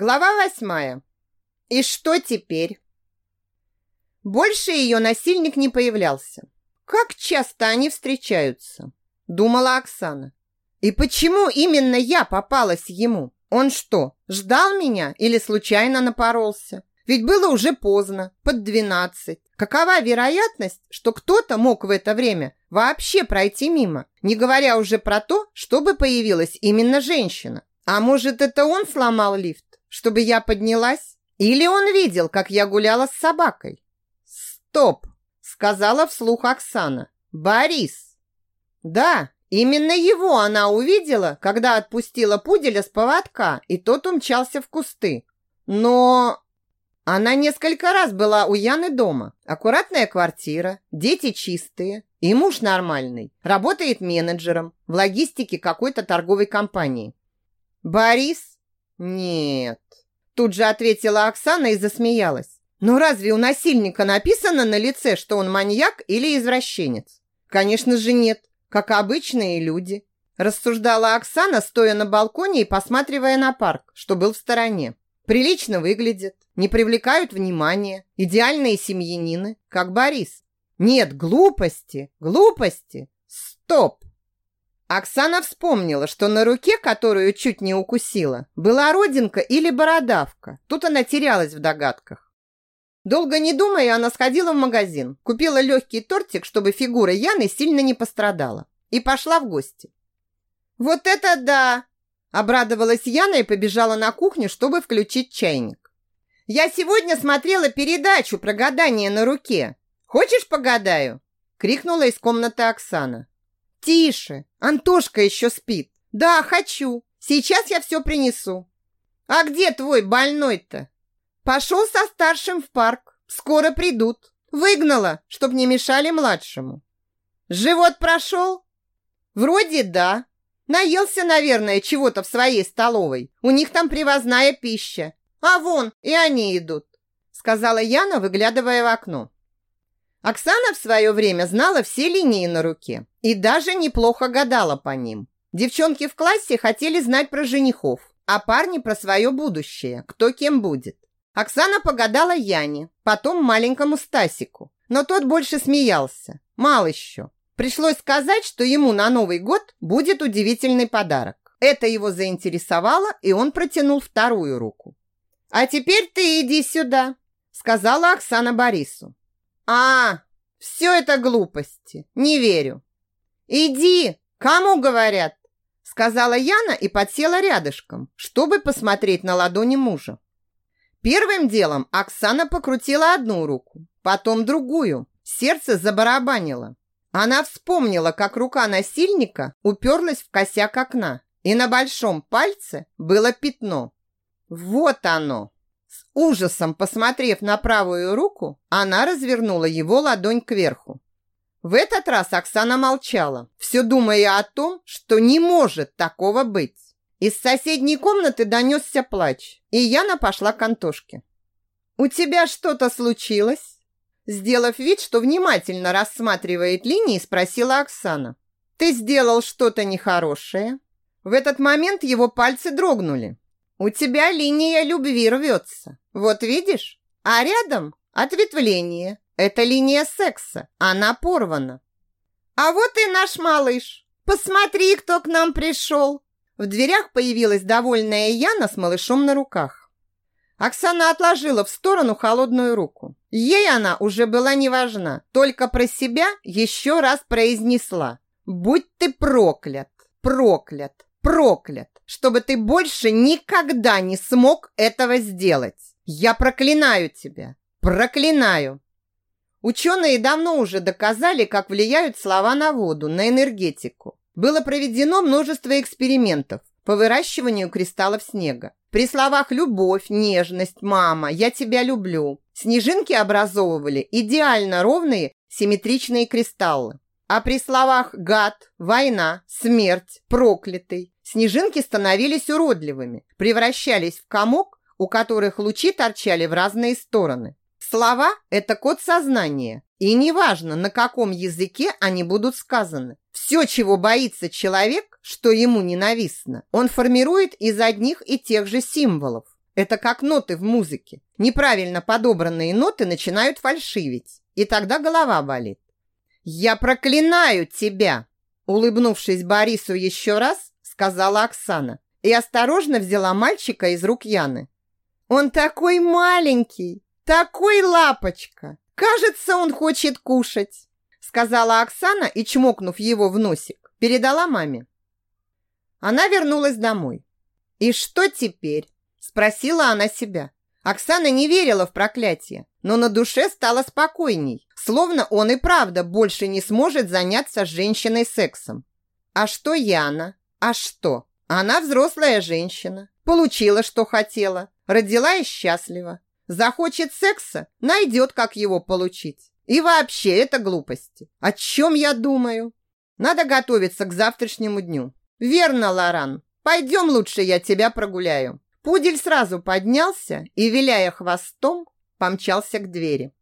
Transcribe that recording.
Глава восьмая. И что теперь? Больше ее насильник не появлялся. Как часто они встречаются? Думала Оксана. И почему именно я попалась ему? Он что, ждал меня или случайно напоролся? Ведь было уже поздно, под двенадцать. Какова вероятность, что кто-то мог в это время вообще пройти мимо, не говоря уже про то, чтобы появилась именно женщина? А может, это он сломал лифт, чтобы я поднялась? Или он видел, как я гуляла с собакой? Стоп, сказала вслух Оксана. Борис. Да, именно его она увидела, когда отпустила пуделя с поводка, и тот умчался в кусты. Но она несколько раз была у Яны дома. Аккуратная квартира, дети чистые и муж нормальный. Работает менеджером в логистике какой-то торговой компании. Борис? Нет. Тут же ответила Оксана и засмеялась. Но разве у насильника написано на лице, что он маньяк или извращенец? Конечно же нет, как обычные люди. Рассуждала Оксана, стоя на балконе и посматривая на парк, что был в стороне. Прилично выглядят, не привлекают внимания, идеальные семьянины, как Борис. Нет, глупости, глупости. Стоп! Оксана вспомнила, что на руке, которую чуть не укусила, была родинка или бородавка. Тут она терялась в догадках. Долго не думая, она сходила в магазин, купила легкий тортик, чтобы фигура Яны сильно не пострадала, и пошла в гости. «Вот это да!» Обрадовалась Яна и побежала на кухню, чтобы включить чайник. «Я сегодня смотрела передачу про гадание на руке. Хочешь погадаю?» Крикнула из комнаты Оксана. «Тише! Антошка еще спит. Да, хочу. Сейчас я все принесу». «А где твой больной-то?» «Пошел со старшим в парк. Скоро придут. Выгнала, чтоб не мешали младшему». «Живот прошел?» «Вроде да. Наелся, наверное, чего-то в своей столовой. У них там привозная пища. А вон, и они идут, сказала Яна, выглядывая в окно. Оксана в свое время знала все линии на руке и даже неплохо гадала по ним. Девчонки в классе хотели знать про женихов, а парни про свое будущее, кто кем будет. Оксана погадала Яне, потом маленькому Стасику, но тот больше смеялся. Мал еще. Пришлось сказать, что ему на Новый год будет удивительный подарок. Это его заинтересовало, и он протянул вторую руку. «А теперь ты иди сюда», — сказала Оксана Борису. «А, все это глупости, не верю». «Иди, кому говорят?» сказала Яна и подсела рядышком, чтобы посмотреть на ладони мужа. Первым делом Оксана покрутила одну руку, потом другую. Сердце забарабанило. Она вспомнила, как рука насильника уперлась в косяк окна, и на большом пальце было пятно. Вот оно! С ужасом посмотрев на правую руку, она развернула его ладонь кверху. В этот раз Оксана молчала, все думая о том, что не может такого быть. Из соседней комнаты донесся плач, и Яна пошла к Антошке. «У тебя что-то случилось?» Сделав вид, что внимательно рассматривает линии, спросила Оксана. «Ты сделал что-то нехорошее?» В этот момент его пальцы дрогнули. «У тебя линия любви рвется. Вот видишь? А рядом ответвление. Это линия секса. Она порвана». «А вот и наш малыш. Посмотри, кто к нам пришел!» В дверях появилась довольная Яна с малышом на руках. Оксана отложила в сторону холодную руку. Ей она уже была не важна, только про себя еще раз произнесла. «Будь ты проклят, проклят, проклят, чтобы ты больше никогда не смог этого сделать. Я проклинаю тебя, проклинаю!» Ученые давно уже доказали, как влияют слова на воду, на энергетику. Было проведено множество экспериментов по выращиванию кристаллов снега. При словах «любовь», «нежность», «мама», «я тебя люблю» снежинки образовывали идеально ровные симметричные кристаллы. А при словах «гад», «война», «смерть», «проклятый» снежинки становились уродливыми, превращались в комок, у которых лучи торчали в разные стороны. Слова – это код сознания, и неважно, на каком языке они будут сказаны. Все, чего боится человек, что ему ненавистно, он формирует из одних и тех же символов. Это как ноты в музыке. Неправильно подобранные ноты начинают фальшивить, и тогда голова болит. «Я проклинаю тебя!» Улыбнувшись Борису еще раз, сказала Оксана и осторожно взяла мальчика из рук Яны. «Он такой маленький, такой лапочка! Кажется, он хочет кушать!» Сказала Оксана и, чмокнув его в носик, передала маме. Она вернулась домой. «И что теперь?» Спросила она себя. Оксана не верила в проклятие, но на душе стало спокойней, словно он и правда больше не сможет заняться с женщиной сексом. А что Яна? А что? Она взрослая женщина, получила, что хотела, родила и счастлива. Захочет секса, найдет, как его получить. И вообще, это глупости. О чем я думаю? Надо готовиться к завтрашнему дню. Верно, Лоран. Пойдем лучше я тебя прогуляю. Пудель сразу поднялся и, виляя хвостом, помчался к двери.